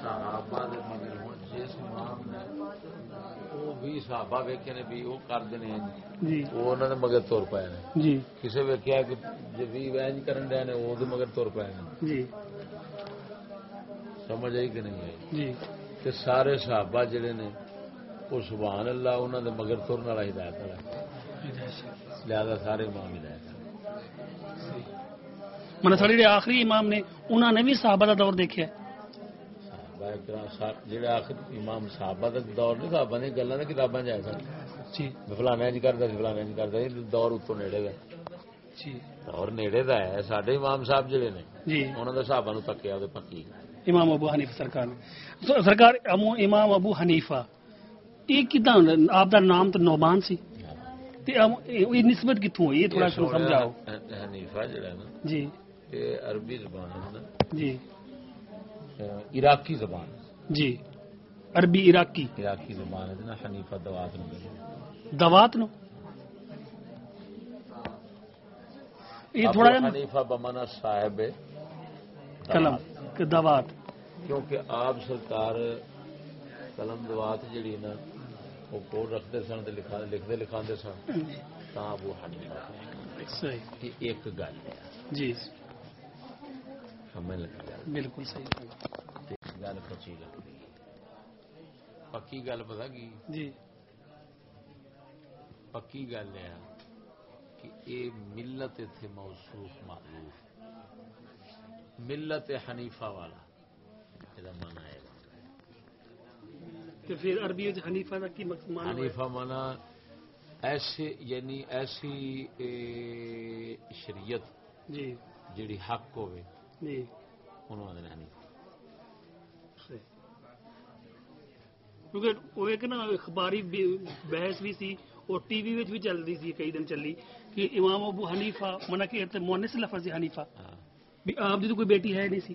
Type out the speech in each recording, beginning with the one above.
صحابہ دے مگر جس امام نے بھی صحابہ نے بھی جی۔ مگر تر پائے نے۔ جی۔ کسی ویکیا کہ وینج کرن نے دے مگر تر پائے نے۔ جی۔ سمجھ آئی کہ نہیں آئی؟ جی۔ سارے صحابہ جڑے نے وہ سبحان اللہ انہوں نے مگر ترن والا ہدایت والا لہذا سارے امام ہدایت۔ من آخری امام نے انہوں نے بھی صحابہ دا دور دیکھا ہے۔ جڑے آخر امام صحابہ دا دور نہیں صحابہ نے گلاں نے کتاباں جائے سن جی۔ کردا سی فلانا انج کردا سی دور اتوں نیڑے دا۔ جی۔ دور نیڑے دا ہے ساڈے امام صاحب جڑے نے۔ جی۔ انہاں دے صحابہ نو تکیا پکی۔ امام ابو حنیفہ سرکار نے۔ سرکار امام ابو حنیفہ یہ کتنا آپ دا نام تو نوبان سی۔ تے ام- یہ نسبت کتوں ہوئی؟ یہ تھوڑا سمجھاؤ۔ حنیفہ جڑا ہے نا جی۔ یہ عربی زبان ہے نا۔ جی۔ عراقی زبان۔ جی عربی عراقی۔ عراقی زبان ہے نا حنیفہ دوات نو دوات نو؟ یہ تھوڑا حنیفہ بمانا صاحب قلم کہ دوات۔ کیونکہ آپ سرکار قلم دوات جڑی نا وہ کول رکھتے سن تے لکھا لکھتے لکھاندے سن تا ابو حنیفہ ایک گل ہے۔ جی۔ بالکل صحیح۔ گل کچی پکی گل پتا کی؟ جی۔ پکی گل ہے کہ اے ملت تھے موصوف معروف۔ ملت حنیفہ والا۔ یہ مانا ہے۔ تو پھر عربی حنیفہ کی معنی؟ حنیفہ مانا ایسے یعنی ایسی شریعت جی۔ جیڑی حق ہوے جی۔ انہوں آدھے حنیفہ صحیح۔ کیونکہ وہ ایک نا اخباری بحث بھی سی اور ٹی وی بھی سی کئی دن چلی کہ امام ابو حنیفہ منع کہ مؤنث لفظ ہے حنیفہ۔ ہاں۔ بھی آپ دی تو کوئی بیٹی ہے نہیں سی۔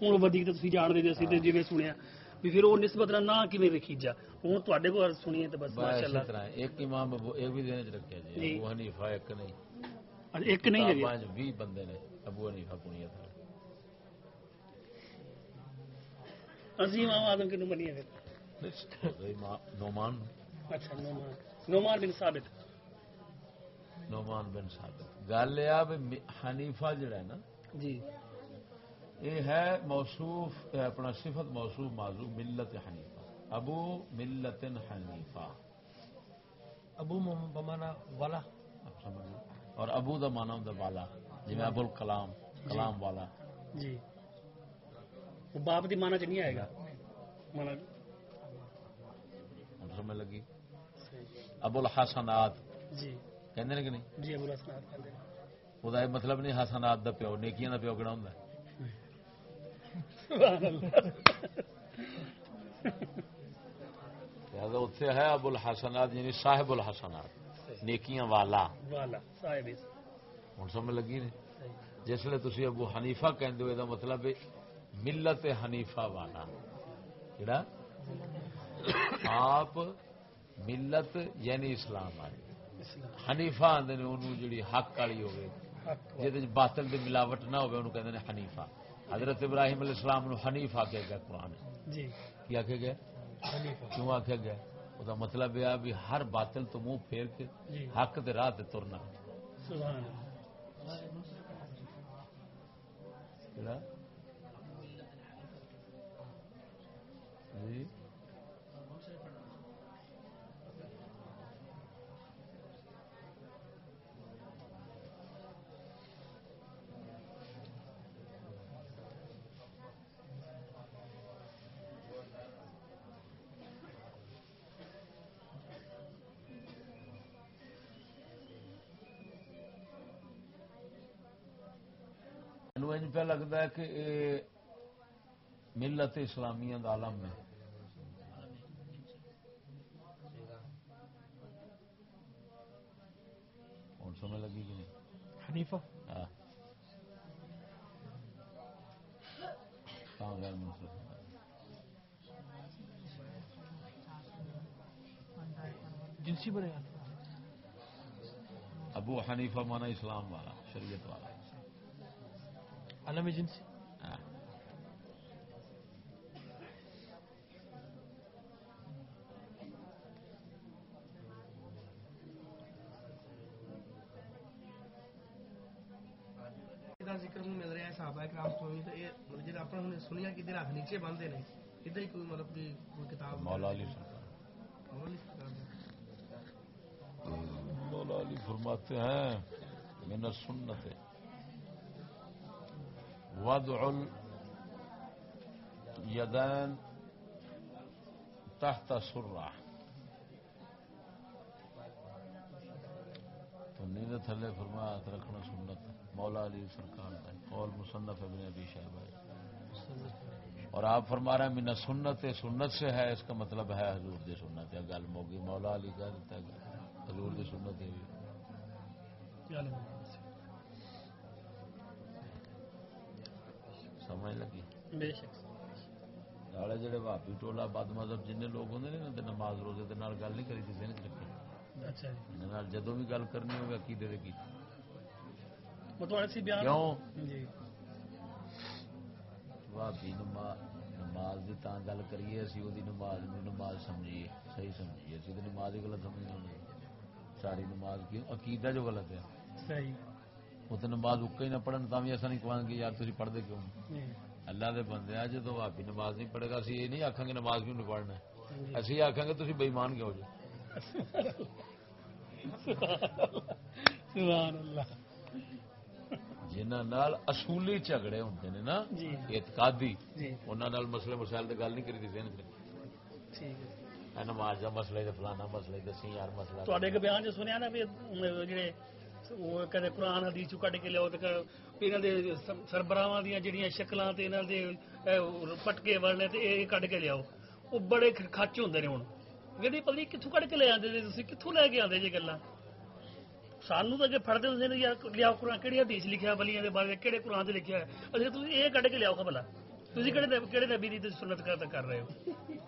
ودیک تے تسی جان دے تے جویں سنیا۔ بھی پھر وہ نسبت نہ نہ کیویں رکھی جا۔ تواڈے کو سنیے تے بس ماشاءاللہ۔ ایک امام ابو ایک بھی رکھیا جی جی۔ ابو حنیفہ ایک نہیں۔ اج ایک نہیں ہے بندے نے ابو حنیفہ اعظم کے نو منیے پھر امام- نعمان۔ اچھا نعمان۔ نعمان بن ثابت۔ نعمان بن ثابت۔ گل یہ حنیفہ جڑا ہے نا جی۔ یہ ہے موصوف اپنا صفت موصوف معذوف ملت حنیفہ۔ ابو ملت حنیفہ۔ ابو بمانا والا۔ اور ابو دا مانا ہوں والا جی ابو الکلام کلام والا۔ جی۔ وہ باپ دی مانا چ نہیں آئے گا۔ مانا سمجھ لگی۔ ابو الحسنات۔ جی۔ کہندے نے کہ نہیں؟ جی ابو الحسن کہندے مطلب نہیں حسنات دا پیو نیکیاں دا پیو کہڑا ہوندا سبحان اللہ۔ اتنے ہے ابو الحسنات یعنی صاحب الحسنات نیکیاں والا۔ والا صاحب ہوں سمجھ لگی نے۔ جسے تھی ابو حنیفہ کہندے ہو یہ مطلب ہے ملت حنیفہ والا۔ جڑا آپ ملت یعنی اسلام والے۔ حنیفہ آدھے نے انہوں جڑی حق والی ہوگی جہد باطل دی ملاوٹ نہ ہوگی انہوں کہتے ہیں حنیفہ۔ حضرت ابراہیم علیہ السلام نو حنیف آکھیا گیا قرآن۔ جی۔ کی آخیا گیا کیوں آخیا گیا وہ مطلب یہ بھی ہر باطل تو منہ پھیر کے جی۔ حق دے راہ ترنا۔ جی۔ پہ لگتا ہے کہ یہ ملت اسلامیہ دا عالم ہے۔ حنیفہ مانا اسلام والا شریعت والا۔ جنسی ہاں۔ ذکر مل رہا ہے صحابہ کرام تو یہ مطلب اپنا سنیا کہ نیچے باندھے نے ادھر کوئی مطلب کوئی کتاب علی فرماتے ہیں، من السنت. وضع الیدین تحت سرہ تو نیند تھلے فرمایا ہاتھ رکھنا سنت. مولا علی سرکار کا قول مصنف ابن ابی شہبہ ہے۔ اور آپ فرما رہے ہیں، من سنت سنت سے ہے، اس کا مطلب ہے حضور دی سنت. ہے گل موگی، مولا علی کہہ دیتا ہے۔ حضور دی سنت ہے سمجھ لگی؟ بے شک۔ نالے جڑے بھابی ٹولا بد مذہب جن لوگ ہوندے نے تے نماز روزے دے نال گل نہیں کری دی ذہن رکھی۔ اچھا جی۔ نال جدوں بھی گل کرنی ہوے عقیدے دے کی؟ بیان کیوں؟ جی۔ بھابی نماز نماز دی تاں گل کریے اسی اودی نماز نماز سمجھیے صحیح سمجھیے۔ اسی تے نماز ہی غلط سمجھنے ہونے ساری نماز کی۔ عقیدہ جو غلط ہے۔ صحیح۔ وہ تو نماز اکا ہی نہ پڑھن تاں بھی ایسا نہیں کہاں گے یار تسی پڑھ دے کیوں؟ جی۔ اللہ دے بندے آ جدو بھابی نماز نہیں پڑھے گا اسی یہ نہیں آکھاں گے نماز کیوں نہیں پڑھنا جی۔ اسی آکھاں گے تسی بے ایمان کیوں سبحان اللہ۔ جنہاں نال اصولی جھگڑے ہوندے نے نا جی۔ اعتقادی انہاں نال مسئلے مسائل تے گل نہیں کری دی ذہن چ ٹھیک ہے۔ اے نماز کا مسئلہ فلانا مسئلہ دسی یار مسئلہ تو بیان جو سنیا نا جڑے کدے قرآن حدیث چوں کے لیاؤ تے انہاں دے سربراہاں دیاں جڑیاں پٹکے ورنے تے کے لیاؤ او بڑے کھچ ہوندے نے ہن پتہ نہیں کتھوں کے لے آتے جی تسی لے کے آندے جی گلا سانو تو اگے فڑدے ہوندے قرآن کیڑی حدیث لکھا بلیاں دے بارے کہڑے قرآن سے لکھیا ہے اچھا تسی اے کڈ کے لیا بھلا تسی کیڑے کیڑے نبی دی سنت کر رہے ہو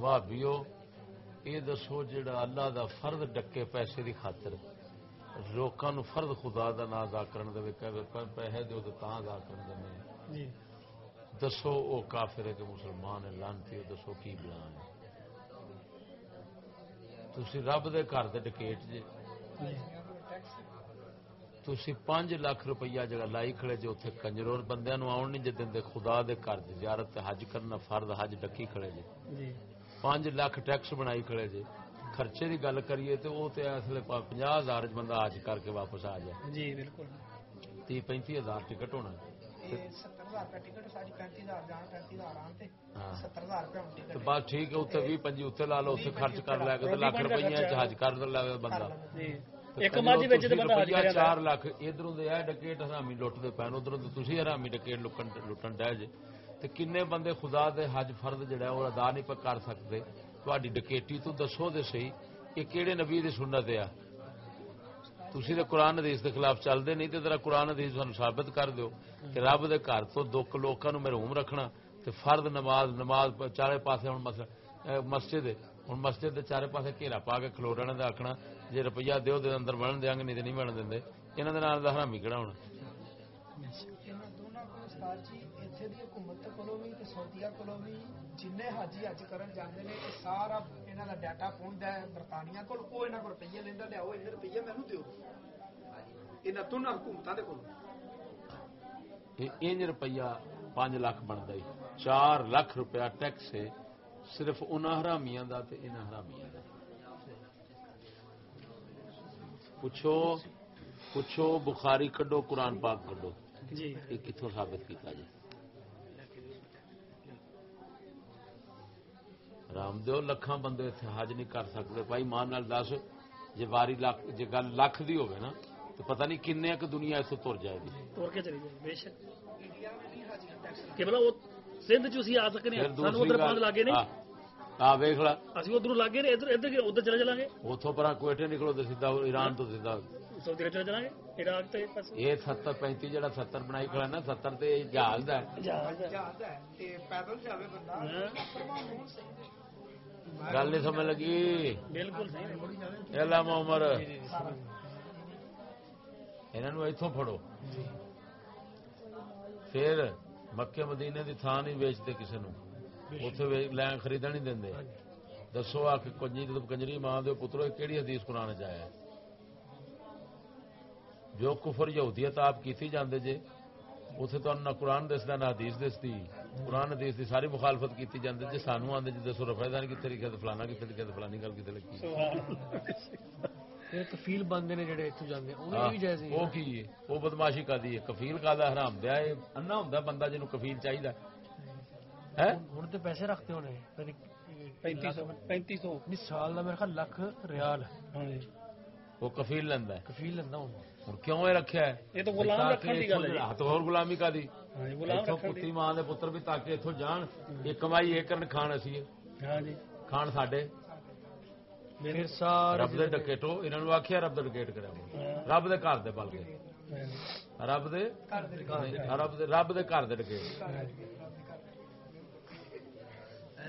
بھابیو یہ دسو جڑا اللہ دا فرد ڈکے پیسے دی خاطر لوکاں نو فرد خدا دا نا ادا کرن دے پیسے دے تے تاں ادا کرن دے جی۔ دسو او کافر ہے کہ مسلمان ہے لانتی ہو دسو کی بیان ہے۔ تسی رب دے گھر دے ڈکیٹ جے۔ جی۔ تسی پانچ لاکھ روپیہ جگہ لائی کھڑے جو اتنے کنجرور بندیاں نو آن نہیں جے دین دے خدا دے گھر زیارت حج کرنا فرد حج ڈکی کھڑے جے۔ جی۔ پانچ لاکھ ٹیکس بنائی کھڑے جی۔ خرچے کی گل کریے تو وہ تو اس لیے پناہ ہزار بندہ آج کر کے واپس آ جائے۔ جی بالکل۔ تی پینتی ہزار ٹکٹ ہونا۔ ہاں۔ بس ٹھیک ہے اتنے اتنے لا لو خرچ کر لیا لاکھ روپیہ حج کر لے بندہ۔ چار لاکھ ادھر ڈکیٹ ہرامی لٹتے پہن ادھر ہرامی حرامی ڈکیٹ لٹن ڈہ جے۔ تے کنے بندے خدا دے حج فرد جڑا وہ ادا نہیں کر سکتے۔ تہاڈی ڈکیٹی تو دسو دے صحیح کہ کیڑے نبی دی سنت ہے تسی تے قرآن حدیث دے خلاف چلدے نہیں، تے ذرا قرآن حدیث تانوں ثابت کر دیو کہ رب دے گھر تو دکھ لوکاں محروم رکھنا تے فرد نماز نماز چارے پاس ہن مسجد مسجد مسجد دے چارے پاس گھیرا پا کے کھلوڑنا تے آکھنا جے روپیہ دیو دے اندر بنن دیاں گے نہیں تے نہیں بنن دیندے انہاں دے نال دا حرامی کڑا ہونا؟ سعودیہ کو جن حاجی حج نے سارا ڈیٹا ہے برطانیہ روپیہ روپیہ پانچ لاکھ بنتا ہے چار لاکھ روپیہ ٹیکس ہے صرف ان حرامیاں کا پوچھو پوچھو بخاری کڈو قرآن پاک کڈو یہ کتوں ثابت کیا جائے حرام دیو لکھاں بندے اتنے حج نہیں کر سکتے۔ بھائی مان دس جی واری لاکھ جی گل لاکھ دی ہوگی نا تو پتہ نہیں کن ایک دنیا اتو تر جائے گی۔ تر کے چلی جائے کوئٹے نکلو تے سیدھا ایران تو سیدھا۔ جہاز گل نہیں سمجھ لگی۔ علامہ عمر انہوں اتوں فڑو پھر مکے مدینے دی تھان نہیں ویچتے کسی نو اتنے لین خریدا نہیں دیں دسو آ کے کنجی کنجری ماں دے پترو کیڑی حدیث قرآن چایا جو کفر یہودیت آپ کیتی جاندے جے اتنے تو نہ قرآن دستا نہ حدیث دستی قرآن حدیث دی ساری مخالفت کی جاتی جی سانو آدھے جی دسو رفا دان کتنے لکھا فلانا کتنے لکھا فلانی گل کتنے لکھی۔ کفیل بنتے نے جڑے اتوں جاندے انہاں بھی کی ہے؟ او کا دی کفیل کا دا حرام دیا ہے انا ہوندا بندہ جنوں کفیل چاہیدا۔ ہے؟ ہن تے پیسے رکھتے ہونے۔ پینتی سو سال کا میرے خیال لاکھ ریال ہاں جی۔ وہ کفیل لینا کفیل لینا ہوں ہوں کیوں یہ رکھا ہے؟ یہ تو کا دی۔ ایتھوں ماں دے پتر بھی تاکہ ایتھوں جان یہ کمائی یہ کرن کھان اسی کھان ساڈے۔ رب دے ڈکیٹو انہاں نو آکھیا رب دے ڈکیٹ کریا رب دے گھر دے بلکہ رب دے؟ رب دے گھر دے ڈکیٹ۔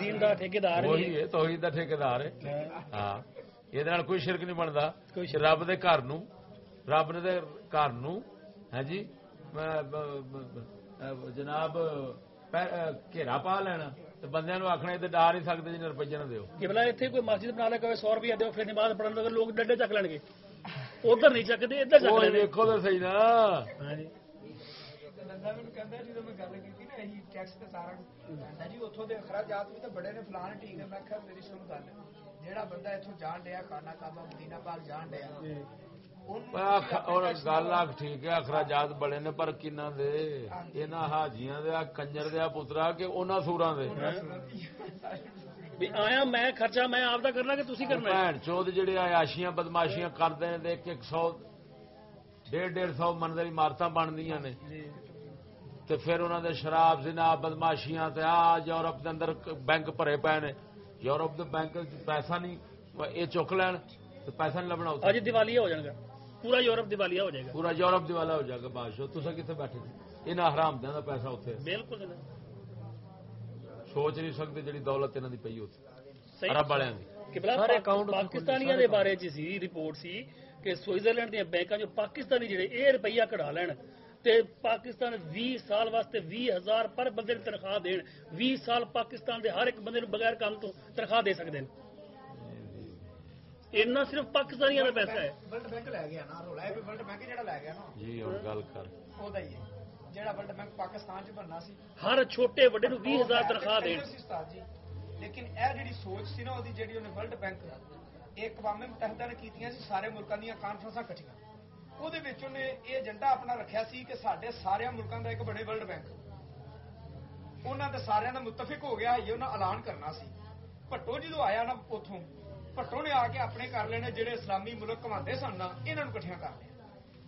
دین ہے۔ ہاں۔, ہاں۔ یہ کوئی شرک نہیں بندا۔ رب دے گھر رب دے گھر ہاں جی جناب گھیرا پا لینا۔ بندے آخنا ڈر نہیں سکتے جن روپیے نہ دو کہ بلا اتنے کوئی مسجد بنا لے کہ سو روپیہ دو پھر نماز پڑھنے لگے لوگ ڈڈے چک لین گے۔ ادھر نہیں چکتے ادھر دیکھو تو صحیح نا۔ ہاں جی۔ ਟੈਕਸ ਤੇ ਸਾਰਾ ਕਹਿੰਦਾ ਜੀ ਉੱਥੋਂ ਦੇ ਅਖਰਾਜਾਤ ਵੀ ਤਾਂ ਬੜੇ ਨੇ ਫਲਾਣ ਠੀਕ ਹੈ ਮੈਂ ਕਿਹਾ ਮੇਰੀ ਸੁਣ ਗੱਲ ਜਿਹੜਾ ਬੰਦਾ ਇੱਥੋਂ ਜਾਣ ਡਿਆ ਖਾਨਾ ਕਾਬਾ ਮਦੀਨਾ ਪਾਕ ਜਾਣ ਡਿਆ ਉਹਨੂੰ ਆਖ ਔਰ ਗੱਲ ਆਖ ਠੀਕ ਹੈ ਅਖਰਾਜਾਤ ਬੜੇ ਨੇ ਪਰ ਕਿੰਨਾ ਦੇ ਇਹਨਾਂ ਹਾਜੀਆਂ ਦੇ ਆ ਕੰਜਰ ਦੇ ਆ ਪੁੱਤਰਾ ਕਿ ਉਹਨਾਂ ਸੂਰਾਂ ਦੇ ਵੀ ਆਇਆ ਮੈਂ ਖਰਚਾ ਮੈਂ ਆਪਦਾ ਕਰਨਾ ਕਿ ਤੁਸੀਂ ਕਰਨਾ ਹੈ? ਭੈਣ ਚੋਦ ਜਿਹੜੇ ਆਯਾਸ਼ੀਆਂ ਬਦਮਾਸ਼ੀਆਂ ਕਰਦੇ ਨੇ ਦੇਖ ਕੇ 100 ਡੇਢ ਡੇਢ ਸੌ ਮੰਜ਼ਿਲ تے پھر انہوں نے شراب زنا بدماشیاں تے آ یورپ دے اندر بینک بھرے پے نے۔ یورپ دے بینک پیسہ نہیں یہ چک لین تے پیسہ نہیں لبنا ہو جان گا۔ پورا یورپ دیوالیہ ہو جائے گا۔ پورا یورپ دیوالا ہو جائے گا بادشاہ کتنے بیٹھے انہیں انہاں حرام دیاں پیسہ اوتھے بالکل سوچ نہیں سکتے جی دولت انہاں کی پئی اوتھے عرب والےاں دی۔ بارے چی رپورٹ سی کہ سوئٹزرلینڈ دی بینکاں جو پاکستانی جڑے اے روپیہ کڑا لین۔ تے پاکستان وی سال واسطے وی ہزار پر بندے تنخواہ دین وی سال پاکستان دے ہر ایک بندے نو بغیر کام تو تنخواہ دے سکدے ہیں اینا صرف پاکستانی دا پیسہ ہے۔ ورلڈ بینک لے گیا نا رولا ہے ورلڈ بینک جڑا لے گیا نا۔ جی اور گل کر۔ اودا ہی ہے۔ جڑا ورلڈ بینک پاکستان چ بننا سی۔ ہر چھوٹے بڑے نو 20000 تنخواہ دین۔ لیکن اے جڑی سوچ سی نا اودی جڑی اونے ورلڈ بینک ایک اقوام متحدہ نے کیتیاں سی سارے ملکاں دیاں کانفرنساں کٹھیاں۔ ਦੀਆਂ ਕਾਨਫਰੰਸਾਂ ਇਕੱਠੀਆਂ ਉਹਦੇ ਵਿੱਚ ਉਹਨੇ ਇਹ ਏਜੰਡਾ ਆਪਣਾ ਰੱਖਿਆ ਸੀ ਕਿ ਸਾਡੇ ਸਾਰਿਆਂ ਮੁਲਕਾਂ ਦਾ ਇੱਕ ਬਣੇ ਵਰਲਡ ਬੈਂਕ ਉਹਨਾਂ ਦੇ ਸਾਰਿਆਂ ਦਾ ਮੁੱਤਫਿਕ ਹੋ ਗਿਆ ਇਹ ਉਹਨਾਂ ਐਲਾਨ ਕਰਨਾ ਸੀ ਭੱਟੋ ਜਦੋਂ ਆਇਆ ਨਾ ਉਥੋਂ ਭੱਟੋ ਨੇ ਆ ਕੇ ਆਪਣੇ ਕਰ ਲੈਣੇ ਜਿਹੜੇ ਇਸਲਾਮੀ ਮੁਲਕ ਕਮਾਉਂਦੇ ਸਨ ਨਾ ਇਹਨਾਂ ਨੂੰ ਇਕੱਠਿਆਂ ਕਰ ਲਿਆ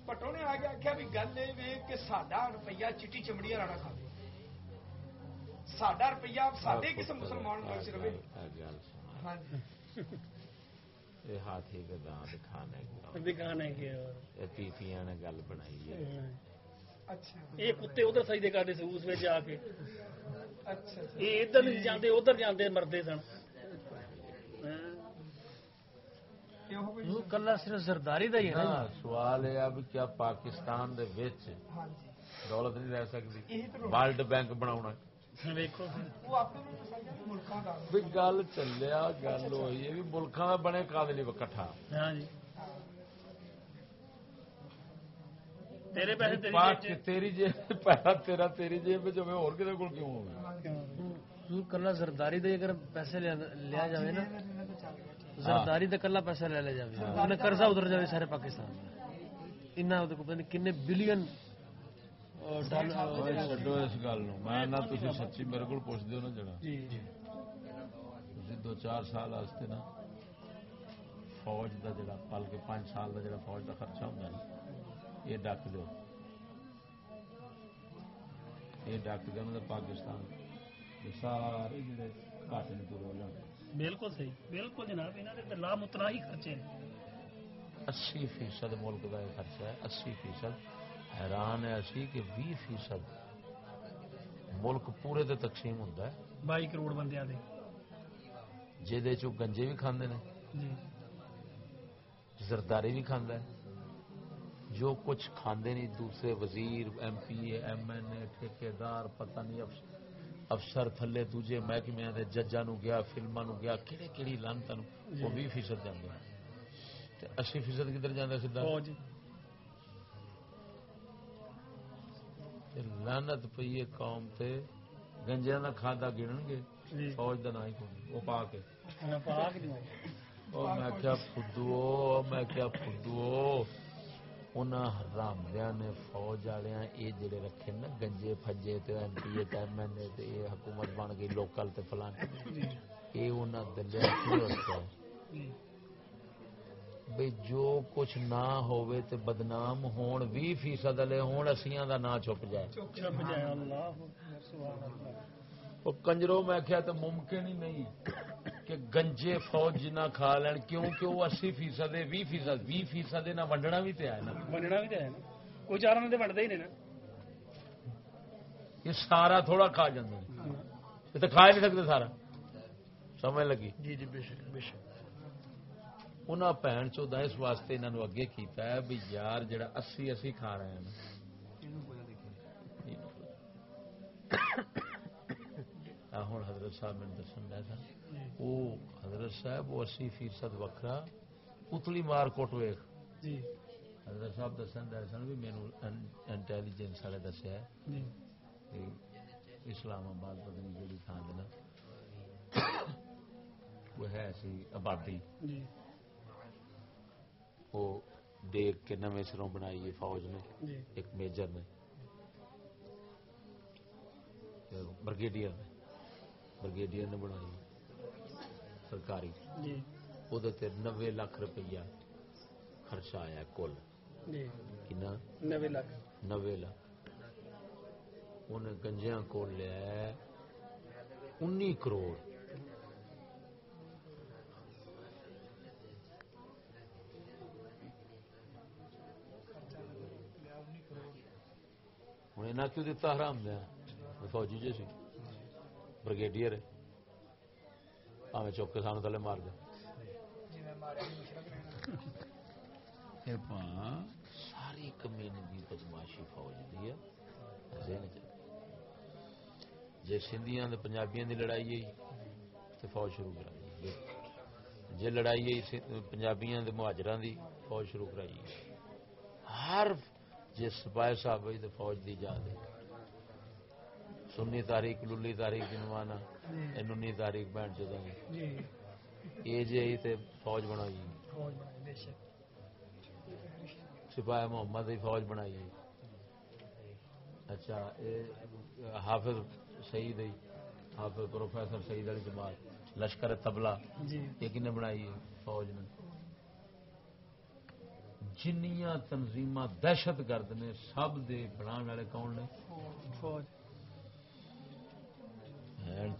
ਭੱਟੋ ਨੇ ਆ ਕੇ ਆਖਿਆ ਵੀ ਗੱਲ ਇਹ ਵੇ ਕਿ ਸਾਡਾ ਰੁਪਈਆ ਚਿੱਟੀ ਚਮੜੀ ਵਾਲਾ ਨਾ ਖਾਵੇ ہاتھی کے دانت کھانے کے یہ نے گل بنائی یہ کتے ادھر سجدے کرتے سن اس میں جا کے یہ ادھر نہیں جاندے ادھر جاندے مردے سن کلا صرف زرداری دا ہی ہے سوال ہے کیا پاکستان دولت نہیں رہ سکتی ورلڈ بینک بنا گل چلیا گل ہوئی بھی ملکوں کا بنے کادلی کٹھا تیری کو کلا زرداری پیسے لیا جاوے نا زرداری دے کلا پیسہ لے لے جاوے انہیں قرضہ ادھر جاوے سارے پاکستان کن انہاں بلین چڈو اس گل میں سچی میرے کو پوچھتے ہو نا جڑا دو چار سال نا فوج کا جڑا پانچ سال جڑا فوج خرچہ ہوتا نا یہ ڈک دو یہ ڈک پاکستان سارے جڑے گھاٹے ہو بالکل صحیح بالکل جناب لام ہی خرچے اسی فیصد ملک کا خرچہ ہے اسی فیصد حیران ہے اسی کہ بھی فیصد ملک پورے دے تقسیم ہوتا ہے۔ بائی کروڑ بندے آدھے جی دے چو گنجے بھی کھاندے نے۔ زرداری بھی کھاندہ ہے۔ جو کچھ کھاندے نہیں دوسرے وزیر M P A M N A ٹھیکے دار پتہ نہیں افسر افسر تھلے دوجے محکمے دے ججا نو گیا فلماں نو گیا کہڑی کہڑی لانتا نو وہ بھی فیصد جانے تے فیصد کدھر جاندا سیدھا لانت پی قوم تے۔ گنجیا کا کھادا گن گے فوج کا نام ہی کون وہ پا کے میں کیا فدو میں کیا فدو حرامیا نے فوج والے یہ جڑے رکھے نا گنجے فجے M P A M L A حکومت بن گئی لوکل فلان۔ یہ انہوں دلیا بھئی جو کچھ نہ ہو بدنام ہون 20 فیصد والے ہون اسیاں دا نہ چھپ جائے۔ کنجرو میں کہیا تے ممکن ہی نہیں کہ گنجے فوج نہ کھا لین کیوں کہ وہ 80 فیصد ہے 20 فیصد بھی فیصد نہ ونڈنا بھی تے ہے نا۔ ونڈنا بھی تے ہے نا۔ کوئی چارہ ہی نہیں نا۔ یہ سارا تھوڑا کھا جاندے تو کھا نہیں سکتے سارا۔ سمجھ لگی؟ جی جی بے شک بے شک۔ انہاں بھن چودا اس واسطے انہاں نو اگے کیتا ہے بھی یار جڑا 80 80 کھا رہے ہیں ہوں حضرت صاحب نے دسن لیا تھا وہ حضرت صاحب وہ اسی فیصد وکرا پتلی مار کوٹ ویخ حضرت صاحب دسن لیا سن بھی مینو انٹیلیجنس والے دسیا اسلام آباد پتنی نہیں جہی تھان وہ ہے سی آبادی۔ وہ دیکھ کے نویں سروں بنائی فوج نے جی۔ ایک میجر نے برگیڈیئر نے برگیڈیئر نے بنائی سرکاری۔ جی۔ وہ نوے لاکھ روپیہ خرچہ آیا کل۔ جی۔ نوے لاکھ۔ انہیں گنجیا کو لیا انی کروڑ۔ ہوں یہاں کیوں دتا حرام دیا؟ فوجی جی سی۔ بریگیڈیئر چوک کے سامنے تھلے مار دیا۔ ساری کمین بدماشی فوج دی ہے۔ جی سندھیاں پنجابیاں دی لڑائی ہوئی تو فوج شروع کرائی۔ جی لڑائی ہوئی پنجابیاں مہاجران دی فوج شروع کرائی۔ ہر جس سپاہی صاحب ہوئی تو فوج دی جا دے سنی تاریخ للی تاریخ گنوانا ننی تاریخ بین چدا یہ جی۔ تے فوج بنائی سپاہی محمد ہی فوج بنائی اچھا حافظ شہید ہی حافظ پروفیسر شہید والی جماعت لشکر تبلا یہ کن بنائی فوج نے؟ جنیاں تنظیم دہشت گرد نے سب دے بنا والے کون نے؟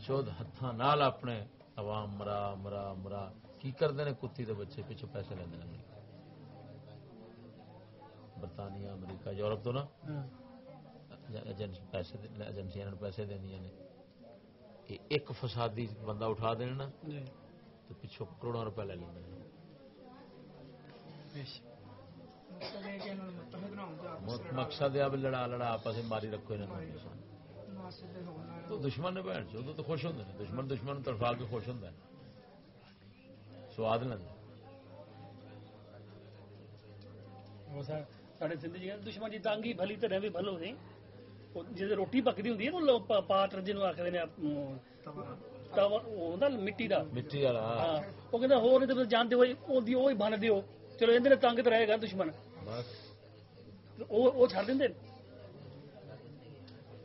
چود ہاتھوں اپنے عوام مرا مرا مرا کی کرتے ہیں کتی دے بچے پیچھے پیسے لینا برطانیہ امریکہ یورپ تو نا؟ ہاں۔ ایجنسیاں پیسے دیا نے۔ ایک فسادی بندہ اٹھا دینا جی۔ تو پچھوں کروڑوں روپیہ لے لینا مقصد ہے اب لڑا لڑا آپس ماری رکھو تو دشمن نے بھن چو تو خوش ہوتے دشمن دشمن تڑفا کے خوش ہوتا سواد لینا سارے جی دشمن جی تانگی بھلی تو بھی بھلو نہیں جی روٹی پکتی ہوں نا پاٹ جنوب آخر مٹی کا مٹی والا ہاں۔ ہاں، وہ کہتا ہو جانتے ہوئے بن دیو۔ چلو یہ تنگ تو رہے گا دشمن۔ وہ چڑ دیں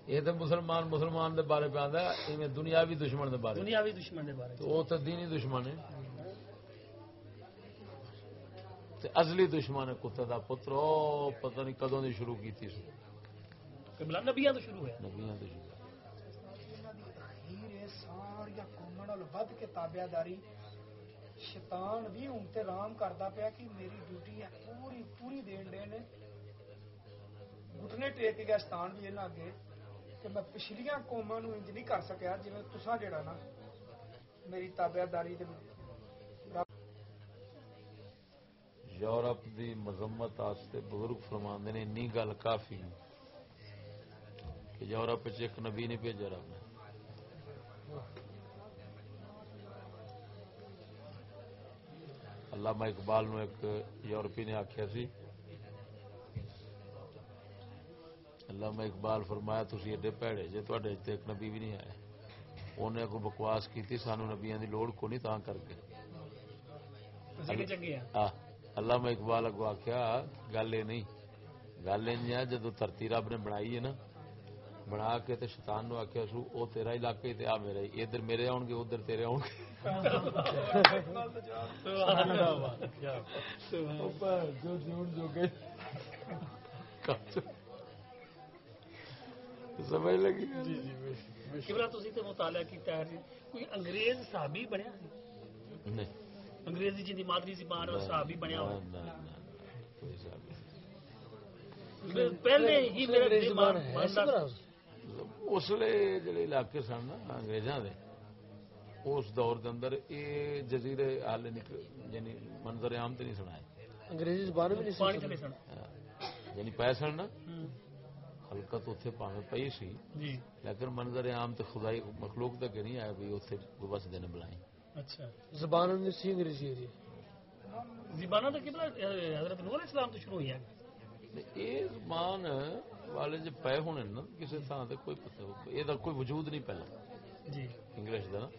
یہ تو مسلمان مسلمان دے بارے پہ ہے دنیاوی دشمن دے بارے۔ دنیاوی دشمن دے بارے۔ وہ تو دینی دشمن ہے۔ ازلی دشمن ہے کتے دا پتر پتہ نہیں کدو دی شروع کیتی سی نبیاں تو شروع ہے نبیاں تو شروع۔ ہے شیطان بھی امتے رام کرتا پیا کہ میری ڈیوٹی ہے پوری پوری دین دے نے گھٹنے ٹیک گیا شیطان بھی یہاں اگے کہ میں پچھلیاں قوما انج نہیں کر سکیا جی تسا جڑا نا میری تابے داری یورپ دی مذمت واسطے بزرگ فرما نے نی گل کافی کہ یورپ ایک نبی نہیں بھیجا رب نے علامہ اقبال نو ایک یورپی نے آخیا سی۔ علامہ اقبال فرمایا تھی ایڈے پیڑے جی تے ایک نبی بھی نہیں آئے۔ انہیں کو بکواس کی سانو نبیا کی لوڑ کو نہیں تاں کر کے۔ علامہ اقبال اگو آخیا گل یہ نہیں گل یہ جدو دھرتی رب نے بنائی ہے نا بنا کے تے شیطان نو آکھیا سو او تیرا علاقہ تے آ میرا ادھر میرے آون گے ادھر تیرے آون گے۔ سمجھ لگی؟ مطالعہ کیا ہے۔ کوئی انگریز صحابی بنیا انگریزی جن مادری زبان صحابی بنیا پہلے ہی میرے دماغ اسلے جڑے علاقے سن انگریزاں دے اس دور دے اندر اے جزیرے حال نکل یعنی منظر عام تے نہیں سنائے۔ انگریزی زبان وچ نہیں سن ہاں، یعنی پے سن نا۔ خلقت اوتھے پاویں پئی سی۔ جی۔ لیکن منظر عام تے خدائی مخلوق تک نہیں آیا بھی اوتھے کوئی بس دین بلائیں۔ اچھا۔ زبان نہیں سی انگریزی دی۔ زبان تے کتنا حضرت نور اسلام تو شروع ہوئی ہے۔ اے زبان والے جی پے ہونے نا کسی تھان سے کوئی پتہ یہ کوئی وجود نہیں پہلا جی۔ انگلش دا نا۔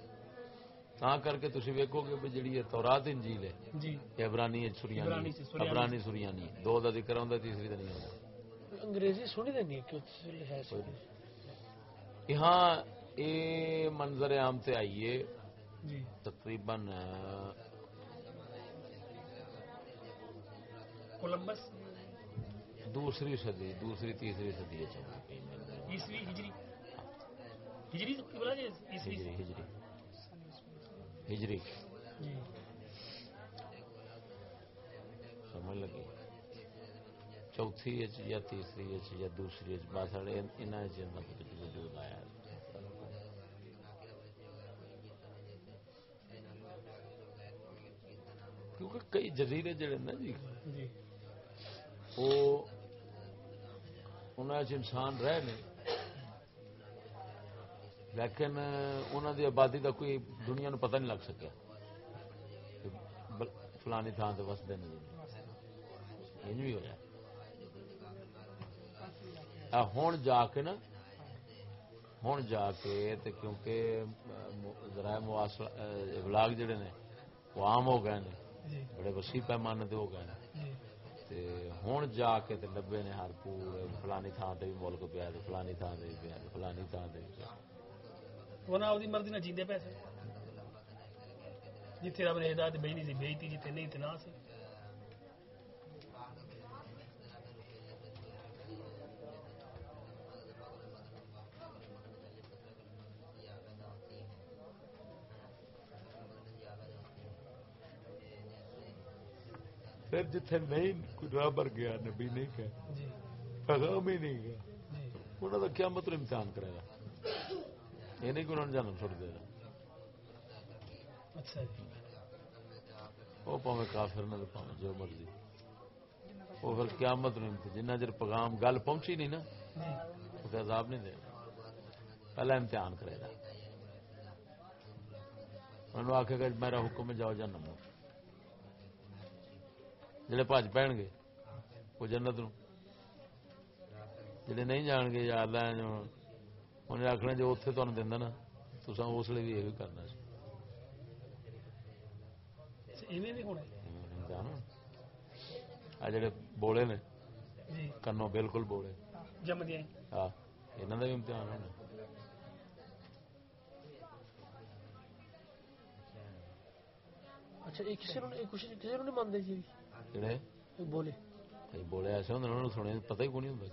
کر کے تسی ویکھو گے جڑی ہے تورات انجیل ہے۔ جی۔ عبرانی سوریانی۔ عبرانی سوریانی۔ دو دا ذکر ہوندا تیسری دا نہیں انگریزی سنی دے یہاں یہ منظر عام تے آئیے جی۔ کولمبس؟ دوسری صدی دوسری تیسری صدی ہجری۔ سمجھ لگی؟ چوتھی یا تیسری یا دوسری بس ہاں، وجود آیا کیونکہ کئی جزیرے جڑے نا جی۔ وہ انہوں انسان رہے نہیں لیکن انہوں دی آبادی دا کوئی دنیا نو پتہ نہیں لگ سکیا۔ فلانی تھان سے وستے نہیں ہوا ہوں جا کے نا ہوں جا کے تے کیونکہ ذرائع ابلاغ جڑے نے وہ عام ہو گئے نے۔ جی۔ بڑے وسیع پیمانے تے ہو گئے ہوں جا کے تے ڈبے نے ہر پورے فلانی تھان سے بھی ملک پیا فلانی تھان سے بھی پیا فلانی تھان سے بھی پیا مرضی نہ جیندے پیسے جتنے رب نے ہدایت بھیجی سی بھیجتی جتنے نہیں تنا سی جتھے نہیں کوئی گیا نبی نہیں گیا پیغام ہی نہیں گیا انہوں نے کیا مطلب امتحان کرے گا یہ نہیں کہ انہوں نے جانم چھوڑ دے گا وہ پاوے کافر نہ پاوے جو مرضی وہ پھر قیامت نہیں جنہ چر پیغام گل پہنچی نہیں نا اسے عذاب نہیں دے پہلا امتحان کرے گا انہوں آخ گا میرا حکم جاؤ جانا ہو جڑے پج پہن وہ جنت نو جڑے نہیں جان گے یاد لائن انہیں آخنا جو اتنے تمہیں دینا نا تسا اس لیے بھی یہ کرنا آ جڑے بولے نے کنوں بالکل بولے ہاں یہاں کا بھی امتحان ہونا اچھا کسی نے مانتے جی جڑے بولے ایسے ہوندے انہوں ہی کوئی نہیں ہوندا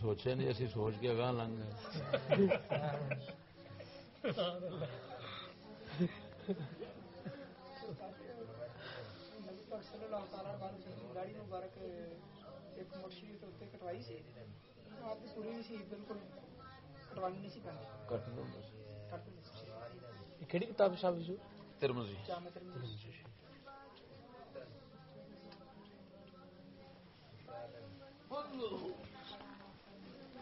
سوچے نہیں سوچ کے اگاں لنگ گئے ایک مرشد کٹوائی سی کیڑی کتاب شامل جو ترمذی۔ ترمذی۔